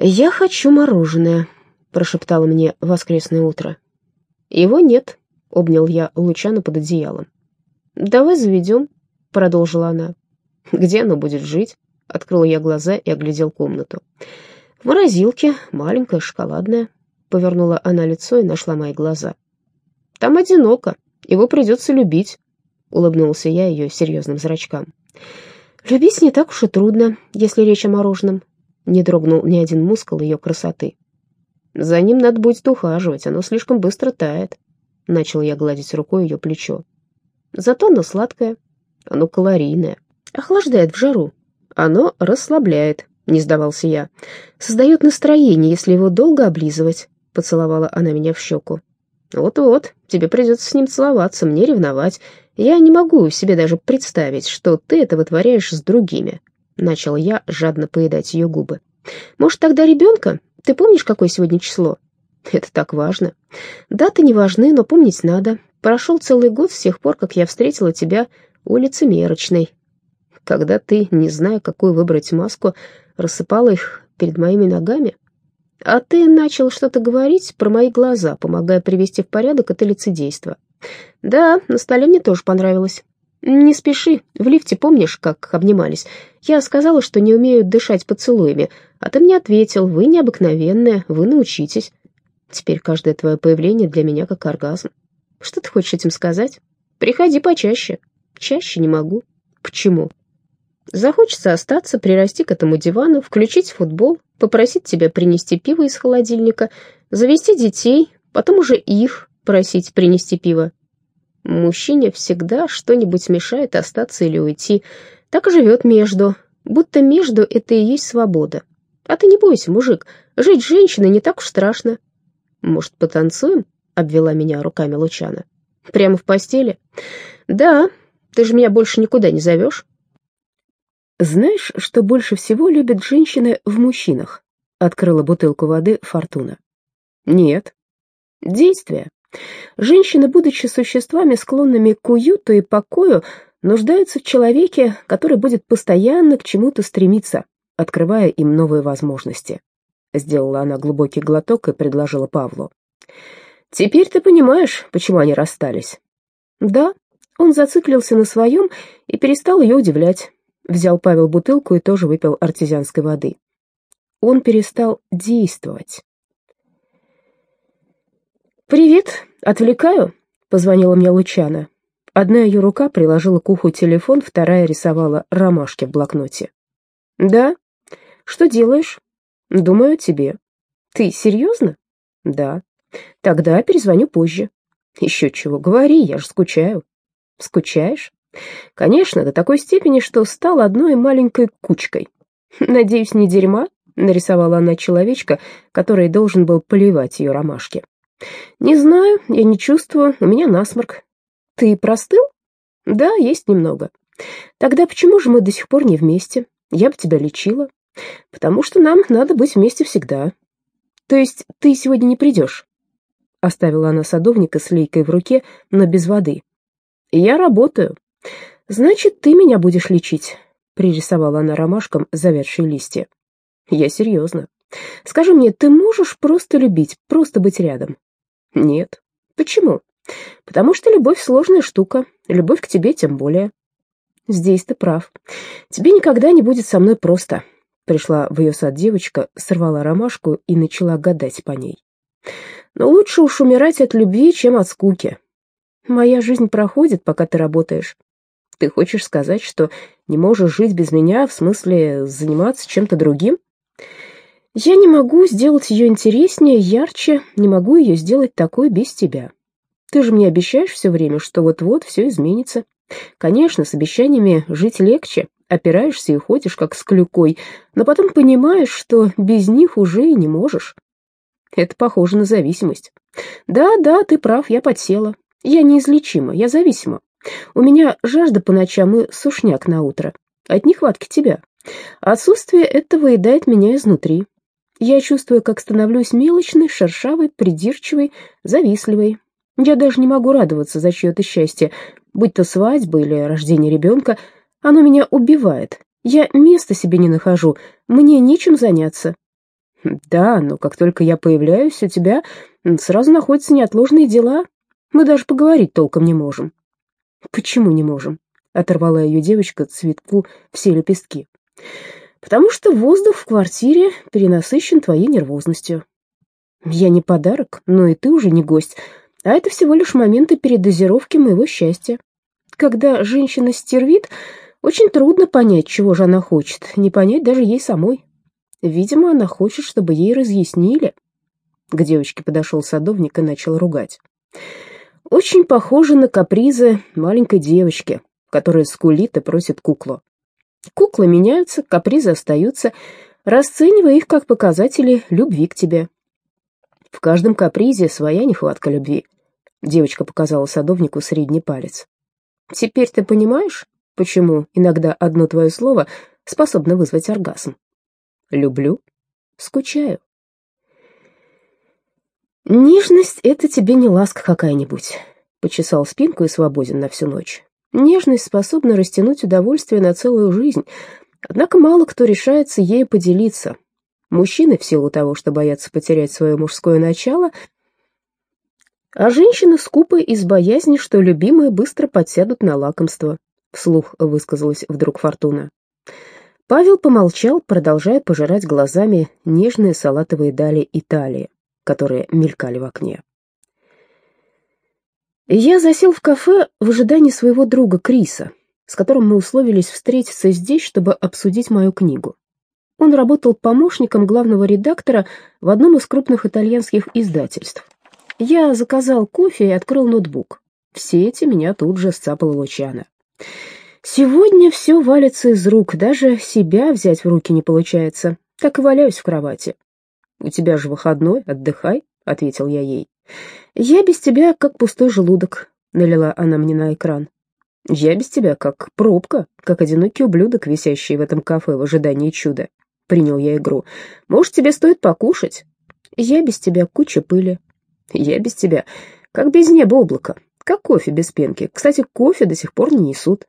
«Я хочу мороженое», — прошептало мне воскресное утро. «Его нет», — обнял я Лучану под одеялом. «Давай заведем», — продолжила она. «Где оно будет жить?» — открыл я глаза и оглядел комнату. «В морозилке, маленькая, шоколадная», — повернула она лицо и нашла мои глаза. «Там одиноко, его придется любить», — улыбнулся я ее серьезным зрачкам. «Любить не так уж и трудно, если речь о мороженом», не дрогнул ни один мускул ее красоты. «За ним надо будет ухаживать, оно слишком быстро тает», — начал я гладить рукой ее плечо. «Зато оно сладкое, оно калорийное, охлаждает в жару, оно расслабляет», — не сдавался я. «Создает настроение, если его долго облизывать», — поцеловала она меня в щеку. «Вот-вот, тебе придется с ним целоваться, мне ревновать. Я не могу себе даже представить, что ты это вытворяешь с другими», Начал я жадно поедать ее губы. «Может, тогда ребенка? Ты помнишь, какое сегодня число?» «Это так важно». «Даты не важны, но помнить надо. Прошел целый год с тех пор, как я встретила тебя у лицемерочной. Когда ты, не зная, какую выбрать маску, рассыпала их перед моими ногами. А ты начал что-то говорить про мои глаза, помогая привести в порядок это лицедейство. Да, на столе мне тоже понравилось. «Не спеши. В лифте помнишь, как обнимались? Я сказала, что не умею дышать поцелуями, а ты мне ответил, вы необыкновенная, вы научитесь. Теперь каждое твое появление для меня как оргазм. Что ты хочешь этим сказать? Приходи почаще. Чаще не могу. Почему? Захочется остаться, прирасти к этому дивану, включить футбол, попросить тебя принести пиво из холодильника, завести детей, потом уже их просить принести пиво. Мужчине всегда что-нибудь мешает остаться или уйти. Так и живет между. Будто между — это и есть свобода. А ты не бойся, мужик, жить с женщиной не так уж страшно. Может, потанцуем? — обвела меня руками Лучана. Прямо в постели? Да, ты же меня больше никуда не зовешь. Знаешь, что больше всего любят женщины в мужчинах? Открыла бутылку воды Фортуна. Нет. Действие. Женщины, будучи существами, склонными к уюту и покою, нуждаются в человеке, который будет постоянно к чему-то стремиться, открывая им новые возможности. Сделала она глубокий глоток и предложила Павлу. «Теперь ты понимаешь, почему они расстались?» «Да». Он зациклился на своем и перестал ее удивлять. Взял Павел бутылку и тоже выпил артезианской воды. Он перестал действовать. «Привет, отвлекаю?» — позвонила мне Лучана. Одна ее рука приложила к уху телефон, вторая рисовала ромашки в блокноте. «Да? Что делаешь?» «Думаю о тебе». «Ты серьезно?» «Да». «Тогда перезвоню позже». «Еще чего, говори, я же скучаю». «Скучаешь?» «Конечно, до такой степени, что стал одной маленькой кучкой». «Надеюсь, не дерьма?» — нарисовала она человечка, который должен был поливать ее ромашки. «Не знаю, я не чувствую, у меня насморк». «Ты простыл?» «Да, есть немного». «Тогда почему же мы до сих пор не вместе? Я бы тебя лечила». «Потому что нам надо быть вместе всегда». «То есть ты сегодня не придешь?» Оставила она садовника с лейкой в руке, но без воды. «Я работаю». «Значит, ты меня будешь лечить», — пририсовала она ромашком завядшие листья. «Я серьезно. Скажи мне, ты можешь просто любить, просто быть рядом? Нет. Почему? Потому что любовь сложная штука, любовь к тебе тем более. Здесь ты прав. Тебе никогда не будет со мной просто. Пришла в ее сад девочка, сорвала ромашку и начала гадать по ней. Но лучше уж умирать от любви, чем от скуки. Моя жизнь проходит, пока ты работаешь. Ты хочешь сказать, что не можешь жить без меня, в смысле заниматься чем-то другим? Я не могу сделать ее интереснее, ярче, не могу ее сделать такой без тебя. Ты же мне обещаешь все время, что вот-вот все изменится. Конечно, с обещаниями жить легче, опираешься и ходишь как с клюкой, но потом понимаешь, что без них уже и не можешь. Это похоже на зависимость. Да, да, ты прав, я подсела. Я неизлечима, я зависима. У меня жажда по ночам и сушняк на утро. От нехватки тебя. Отсутствие этого едает меня изнутри. Я чувствую, как становлюсь мелочной, шершавой, придирчивой, завистливой. Я даже не могу радоваться за чье-то счастье, будь то свадьба или рождение ребенка. Оно меня убивает. Я места себе не нахожу, мне нечем заняться. Да, но как только я появляюсь, у тебя сразу находятся неотложные дела. Мы даже поговорить толком не можем. Почему не можем? Оторвала ее девочка цветку все лепестки. Потому что воздух в квартире перенасыщен твоей нервозностью. Я не подарок, но и ты уже не гость, а это всего лишь моменты передозировки моего счастья. Когда женщина стервит, очень трудно понять, чего же она хочет, не понять даже ей самой. Видимо, она хочет, чтобы ей разъяснили. К девочке подошел садовник и начал ругать. Очень похоже на капризы маленькой девочки, которая скулит и просит куклу. Куклы меняются, капризы остаются, расценивая их как показатели любви к тебе. В каждом капризе своя нехватка любви. Девочка показала садовнику средний палец. Теперь ты понимаешь, почему иногда одно твое слово способно вызвать оргазм? Люблю, скучаю. Нежность — это тебе не ласка какая-нибудь. Почесал спинку и свободен на всю ночь. Нежность способна растянуть удовольствие на целую жизнь, однако мало кто решается ею поделиться. Мужчины в силу того, что боятся потерять свое мужское начало, а женщины скупы из боязни, что любимые быстро подсядут на лакомство, вслух высказалась вдруг Фортуна. Павел помолчал, продолжая пожирать глазами нежные салатовые дали Италии, которые мелькали в окне. Я засел в кафе в ожидании своего друга Криса, с которым мы условились встретиться здесь, чтобы обсудить мою книгу. Он работал помощником главного редактора в одном из крупных итальянских издательств. Я заказал кофе и открыл ноутбук. В сети меня тут же сцапала Лучана. Сегодня все валится из рук, даже себя взять в руки не получается. Так и валяюсь в кровати. «У тебя же выходной, отдыхай», — ответил я ей. «Я без тебя как пустой желудок», — налила она мне на экран. «Я без тебя как пробка, как одинокий ублюдок, висящий в этом кафе в ожидании чуда». Принял я игру. «Может, тебе стоит покушать?» «Я без тебя куча пыли». «Я без тебя как без неба облако, как кофе без пенки. Кстати, кофе до сих пор не несут».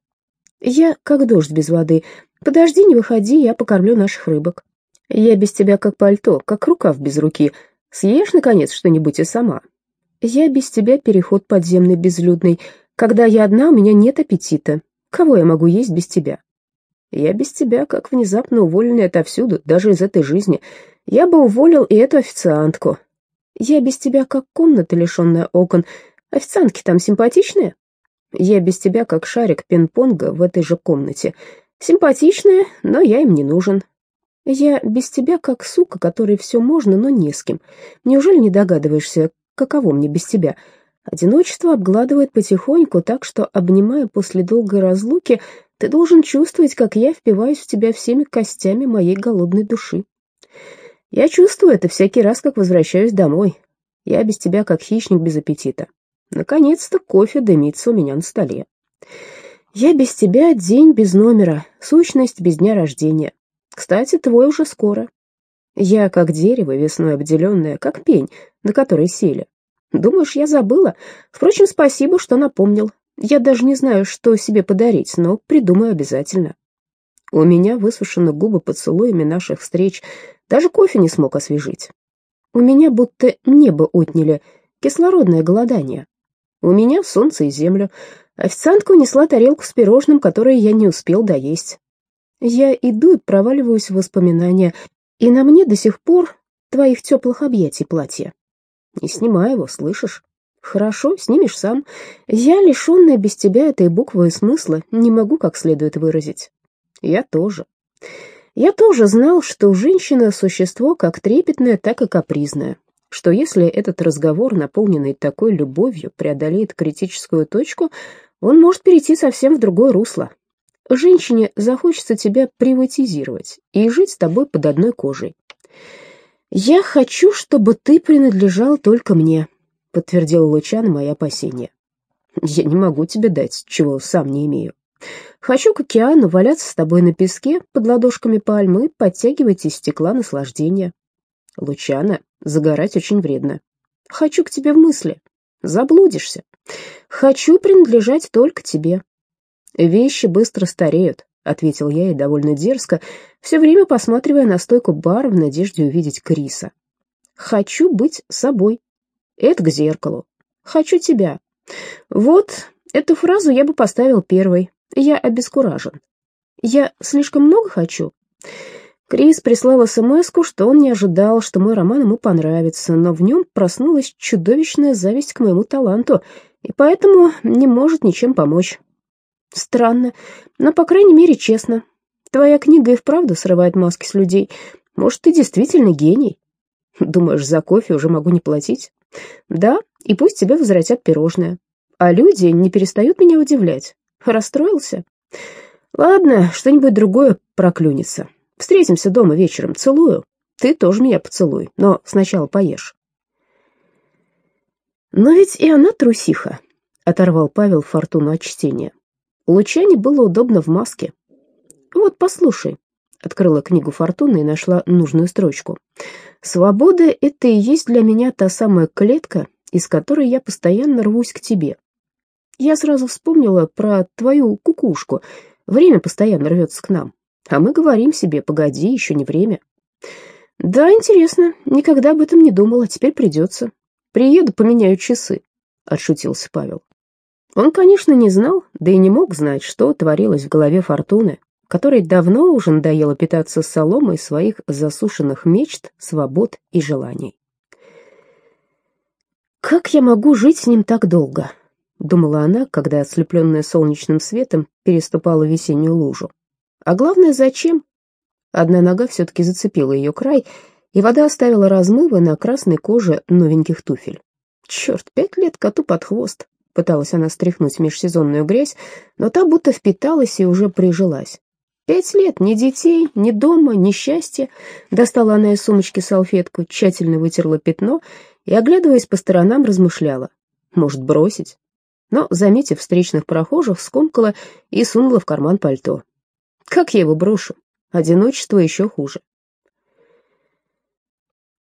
«Я как дождь без воды. Подожди, не выходи, я покормлю наших рыбок». «Я без тебя как пальто, как рукав без руки. Съешь, наконец, что-нибудь и сама. Я без тебя переход подземный безлюдный. Когда я одна, у меня нет аппетита. Кого я могу есть без тебя? Я без тебя, как внезапно уволенный отовсюду, даже из этой жизни. Я бы уволил и эту официантку. Я без тебя, как комната, лишенная окон. Официантки там симпатичные? Я без тебя, как шарик пинг-понга в этой же комнате. Симпатичные, но я им не нужен. Я без тебя, как сука, которой все можно, но не с кем. Неужели не догадываешься, Каково мне без тебя? Одиночество обгладывает потихоньку, так что, обнимая после долгой разлуки, ты должен чувствовать, как я впиваюсь в тебя всеми костями моей голодной души. Я чувствую это всякий раз, как возвращаюсь домой. Я без тебя, как хищник без аппетита. Наконец-то кофе дымится у меня на столе. Я без тебя день без номера, сущность без дня рождения. Кстати, твой уже скоро. Я как дерево, весной обделенное, как пень, на который сели. Думаешь, я забыла? Впрочем, спасибо, что напомнил. Я даже не знаю, что себе подарить, но придумаю обязательно. У меня высушены губы поцелуями наших встреч. Даже кофе не смог освежить. У меня будто небо отняли, кислородное голодание. У меня солнце и землю. Официантка унесла тарелку с пирожным, которое я не успел доесть. Я иду и проваливаюсь в воспоминания, и на мне до сих пор твоих теплых объятий платье. Не снимай его, слышишь? Хорошо, снимешь сам. Я, лишенная без тебя этой буквы и смысла, не могу как следует выразить. Я тоже. Я тоже знал, что женщина — существо как трепетное, так и капризное, что если этот разговор, наполненный такой любовью, преодолеет критическую точку, он может перейти совсем в другое русло. Женщине захочется тебя приватизировать и жить с тобой под одной кожей. «Я хочу, чтобы ты принадлежал только мне», — подтвердила Лучана мои опасения. «Я не могу тебе дать, чего сам не имею. Хочу к океану валяться с тобой на песке под ладошками пальмы, подтягивать из стекла наслаждения. Лучана, загорать очень вредно. Хочу к тебе в мысли. Заблудишься. Хочу принадлежать только тебе. Вещи быстро стареют, — ответил я ей довольно дерзко, все время посматривая на стойку бара в надежде увидеть Криса. «Хочу быть собой. Это к зеркалу. Хочу тебя. Вот, эту фразу я бы поставил первой. Я обескуражен. Я слишком много хочу?» Крис прислал смс что он не ожидал, что мой роман ему понравится, но в нем проснулась чудовищная зависть к моему таланту, и поэтому не может ничем помочь. Странно, но, по крайней мере, честно. Твоя книга и вправду срывает маски с людей. Может, ты действительно гений? Думаешь, за кофе уже могу не платить? Да, и пусть тебе возвратят пирожное. А люди не перестают меня удивлять. Расстроился? Ладно, что-нибудь другое проклюнется. Встретимся дома вечером, целую. Ты тоже меня поцелуй, но сначала поешь. Но ведь и она трусиха, оторвал Павел Фортуну от чтения. Лучане было удобно в маске. Вот, послушай, открыла книгу Фортуны и нашла нужную строчку. Свобода — это и есть для меня та самая клетка, из которой я постоянно рвусь к тебе. Я сразу вспомнила про твою кукушку. Время постоянно рвется к нам. А мы говорим себе, погоди, еще не время. Да, интересно, никогда об этом не думала, теперь придется. Приеду, поменяю часы, отшутился Павел. Он, конечно, не знал, да и не мог знать, что творилось в голове Фортуны, которой давно уже надоело питаться соломой своих засушенных мечт, свобод и желаний. «Как я могу жить с ним так долго?» — думала она, когда, ослепленная солнечным светом, переступала весеннюю лужу. А главное, зачем? Одна нога все-таки зацепила ее край, и вода оставила размывы на красной коже новеньких туфель. Черт, пять лет коту под хвост. Пыталась она стряхнуть межсезонную грязь, но та будто впиталась и уже прижилась. Пять лет, ни детей, ни дома, ни счастья. Достала она из сумочки салфетку, тщательно вытерла пятно и, оглядываясь по сторонам, размышляла. Может, бросить? Но, заметив встречных прохожих, скомкала и сунула в карман пальто. Как я его брошу? Одиночество еще хуже.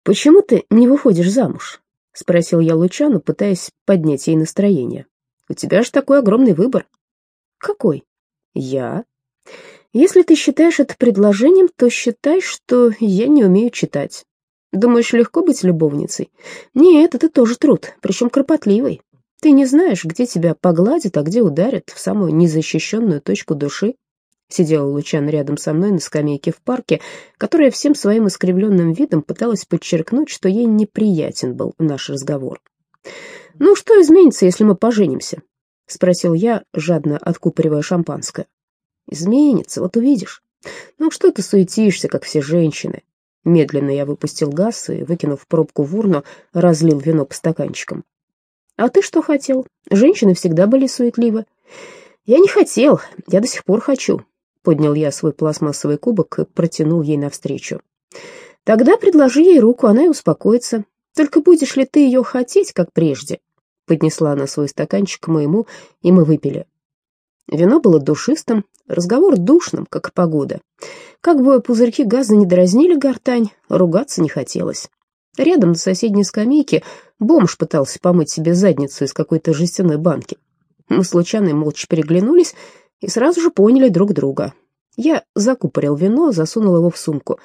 «Почему ты не выходишь замуж?» — спросил я Лучану, пытаясь поднять ей настроение. «У тебя же такой огромный выбор». «Какой?» «Я». «Если ты считаешь это предложением, то считай, что я не умею читать. Думаешь, легко быть любовницей? Нет, это тоже труд, причем кропотливый. Ты не знаешь, где тебя погладят, а где ударят в самую незащищенную точку души. Сидела Лучан рядом со мной на скамейке в парке, которая всем своим искривленным видом пыталась подчеркнуть, что ей неприятен был наш разговор. «Ну, что изменится, если мы поженимся?» — спросил я, жадно откупоривая шампанское. «Изменится, вот увидишь. Ну, что ты суетишься, как все женщины?» Медленно я выпустил газ и, выкинув пробку в урну, разлил вино по стаканчикам. «А ты что хотел? Женщины всегда были суетливы». «Я не хотел, я до сих пор хочу», Поднял я свой пластмассовый кубок и протянул ей навстречу. Тогда предложи ей руку, она и успокоится. Только будешь ли ты ее хотеть, как прежде? Поднесла она свой стаканчик к моему, и мы выпили. Вино было душистым, разговор душным, как погода. Как бы пузырьки газа не дразнили гортань, ругаться не хотелось. Рядом на соседней скамейке бомж пытался помыть себе задницу из какой-то жестяной банки. Мы случайно молча переглянулись, и сразу же поняли друг друга. Я закупорил вино, засунул его в сумку.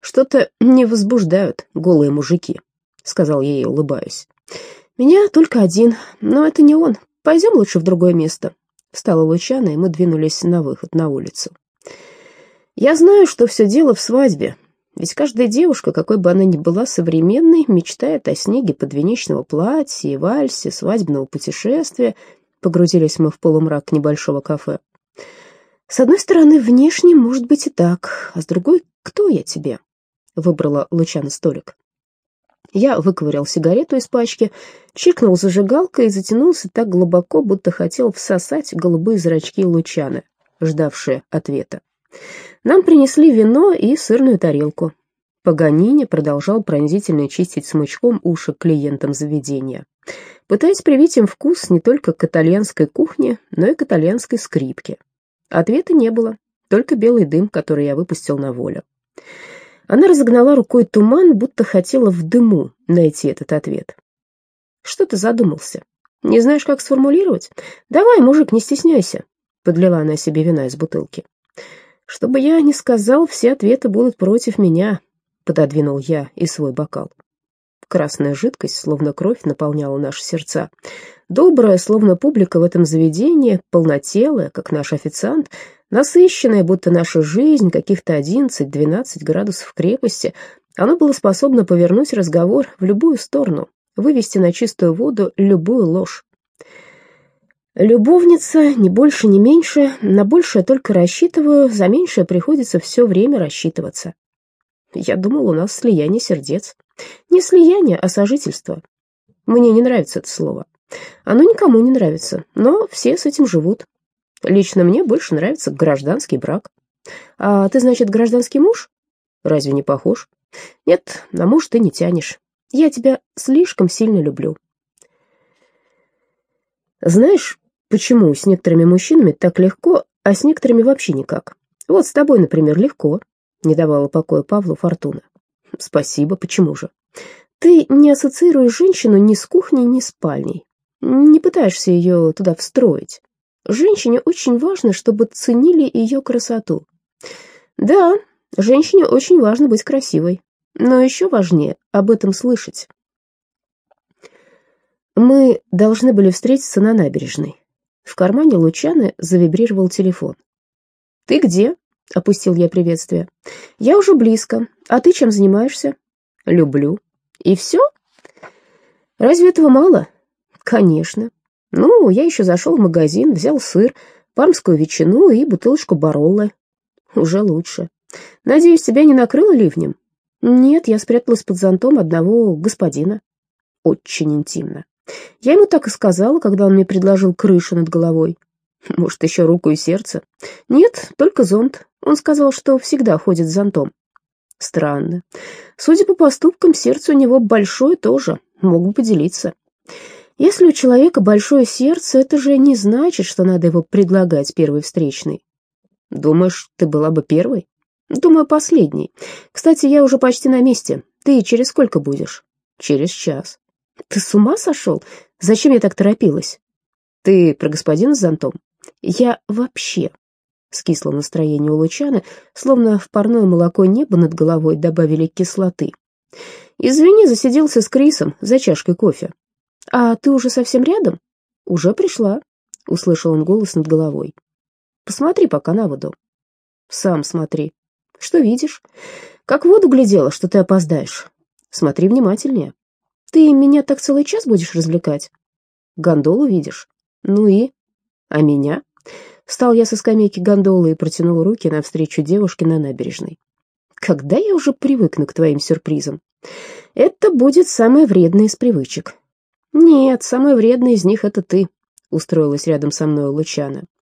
«Что-то не возбуждают голые мужики», — сказал я ей, улыбаясь. «Меня только один, но это не он. Пойдем лучше в другое место». Встала Лучана, и мы двинулись на выход на улицу. «Я знаю, что все дело в свадьбе», ведь каждая девушка, какой бы она ни была современной, мечтает о снеге подвенечного платья и вальсе, свадебного путешествия. Погрузились мы в полумрак небольшого кафе. С одной стороны, внешне, может быть, и так, а с другой, кто я тебе? Выбрала Лучана столик. Я выковырял сигарету из пачки, чиркнул зажигалкой и затянулся так глубоко, будто хотел всосать голубые зрачки Лучаны, ждавшие ответа. Нам принесли вино и сырную тарелку. Паганини продолжал пронзительно чистить смычком уши клиентам заведения, пытаясь привить им вкус не только к итальянской кухне, но и к итальянской скрипке. Ответа не было, только белый дым, который я выпустил на волю. Она разогнала рукой туман, будто хотела в дыму найти этот ответ. «Что ты задумался? Не знаешь, как сформулировать? Давай, мужик, не стесняйся», — подлила она себе вина из бутылки. «Чтобы я не сказал, все ответы будут против меня», — пододвинул я и свой бокал. Красная жидкость, словно кровь, наполняла наши сердца. Добрая, словно публика в этом заведении, полнотелая, как наш официант, насыщенная, будто наша жизнь, каких-то 11-12 градусов крепости, оно было способно повернуть разговор в любую сторону, вывести на чистую воду любую ложь. Любовница, ни больше, ни меньше, на большее только рассчитываю, за меньшее приходится все время рассчитываться. Я думал, у нас слияние сердец. Не слияние, а сожительство. Мне не нравится это слово. Оно никому не нравится, но все с этим живут. Лично мне больше нравится гражданский брак. А ты, значит, гражданский муж? Разве не похож? Нет, на муж ты не тянешь. Я тебя слишком сильно люблю. Знаешь, почему с некоторыми мужчинами так легко, а с некоторыми вообще никак? Вот с тобой, например, легко, не давала покоя Павлу Фортуна. Спасибо, почему же? Ты не ассоциируешь женщину ни с кухней, ни с спальней. Не пытаешься ее туда встроить. Женщине очень важно, чтобы ценили ее красоту. Да, женщине очень важно быть красивой, но еще важнее об этом слышать. Мы должны были встретиться на набережной. В кармане Лучаны завибрировал телефон. «Ты где?» — опустил я приветствие. «Я уже близко. А ты чем занимаешься?» «Люблю». «И все?» «Разве этого мало?» «Конечно. Ну, я еще зашел в магазин, взял сыр, пармскую ветчину и бутылочку бароллы. Уже лучше. Надеюсь, тебя не накрыло ливнем?» «Нет, я спряталась под зонтом одного господина». «Очень интимно. Я ему так и сказала, когда он мне предложил крышу над головой. Может, еще руку и сердце? Нет, только зонт. Он сказал, что всегда ходит с зонтом. Странно. Судя по поступкам, сердце у него большое тоже. Мог бы поделиться. Если у человека большое сердце, это же не значит, что надо его предлагать первой встречной. Думаешь, ты была бы первой? Думаю, последней. Кстати, я уже почти на месте. Ты через сколько будешь? Через час. Ты с ума сошел? Зачем я так торопилась? Ты про господина с зонтом? Я вообще... Скисло настроение у Лучаны, словно в парное молоко небо над головой добавили кислоты. «Извини, засиделся с Крисом за чашкой кофе». «А ты уже совсем рядом?» «Уже пришла», — услышал он голос над головой. «Посмотри пока на воду». «Сам смотри». «Что видишь?» «Как в воду глядела, что ты опоздаешь». «Смотри внимательнее». Ты меня так целый час будешь развлекать? Гондолу видишь? Ну и? А меня? Встал я со скамейки гондолы и протянул руки навстречу девушке на набережной. Когда я уже привыкну к твоим сюрпризам? Это будет самое вредное из привычек. Нет, самое вредное из них это ты, устроилась рядом со мной Лучана.